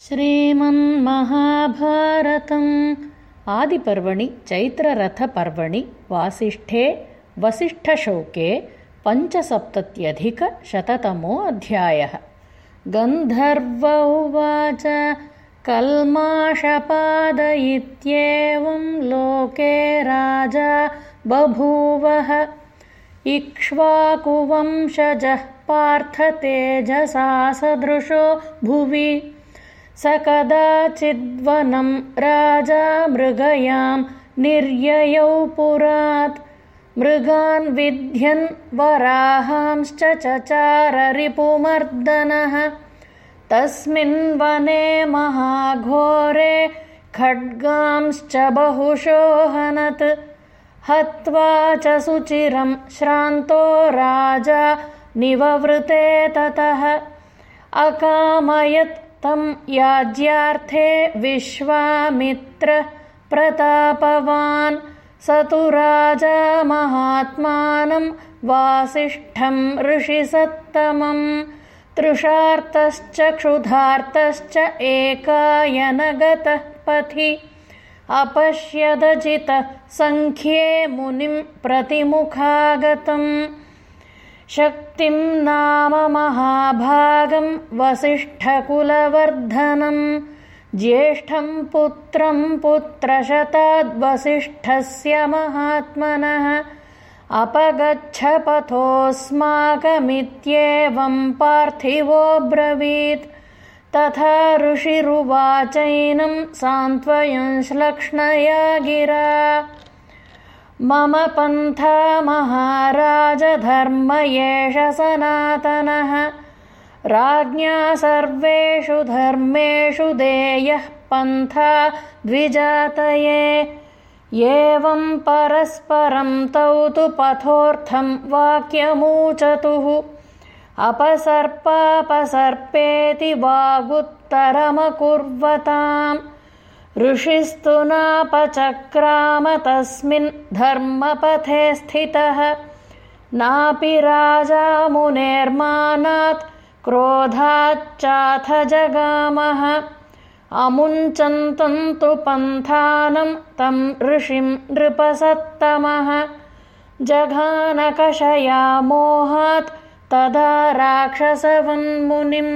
श्रीमन्महाभारतम् आदिपर्वणि चैत्ररथपर्वणि वासिष्ठे वसिष्ठशोके पञ्चसप्तत्यधिकशततमोऽध्यायः। गन्धर्व उवाच कल्माषपाद इत्येवं लोके राजा बभूवः। इक्ष्वाकुवंशजः पार्थतेजसा सदृशो भुवि स कदाचिद्वनं राजा मृगयां निर्ययौ पुरात्। मृगान् विध्यन् वराहांश्च चचाररिपुमर्दनः। तस्मिन् वने महाघोरे खड्गांश्च बहुशो हनत् हत्वा च सुचिरं श्रान्तो राजा निववृते ततः। अकामयत् तं याज्यार्थे विश्वामित्र प्रतापवान्। स तु राजा महात्मानं वासिष्ठं ऋषिसत्तमं। तृषार्तश्च क्षुधार्तश्च एकायनगतः पथि अपश्यदजितः सङ्ख्ये मुनिं प्रतिमुखागतम् शक्तिं नाम महाभागं वसिष्ठकुलवर्धनं ज्येष्ठं पुत्रं पुत्रशताद्वसिष्ठस्य महात्मनः। अपगच्छपथोऽस्माकमित्येवं पार्थिवोऽब्रवीत्। तथा ऋषिरुवाचैनं सान्त्वयंश्लक्ष्णया गिरा मम पन्था महाराजधर्म एष सनातनः। राज्ञा सर्वेषु धर्मेषु देयः पन्था द्विजातये। एवं परस्परं तौ तु पथोऽर्थं वाक्यमूचतुः। अपसर्पापसर्पेति वागुत्तरमकुर्वताम् ऋषिस्तु नापचक्राम तस्मिन् धर्मपथे स्थितः। नापि राजा मुनेर्मानात् क्रोधाच्चाथ जगामः अमुञ्चन्तन्तु पन्थानं तं ऋषिं नृपसत्तमः। जघानकषया मोहात् तदा राक्षसवन्मुनिम्